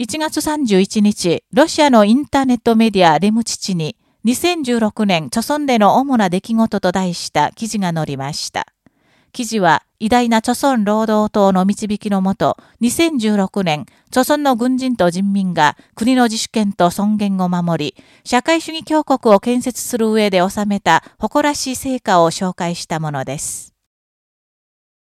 1月31日、ロシアのインターネットメディアレムチチに、2016年、著村での主な出来事と題した記事が載りました。記事は、偉大な著村労働党の導きのもと、2016年、著村の軍人と人民が国の自主権と尊厳を守り、社会主義強国を建設する上で収めた誇らしい成果を紹介したものです。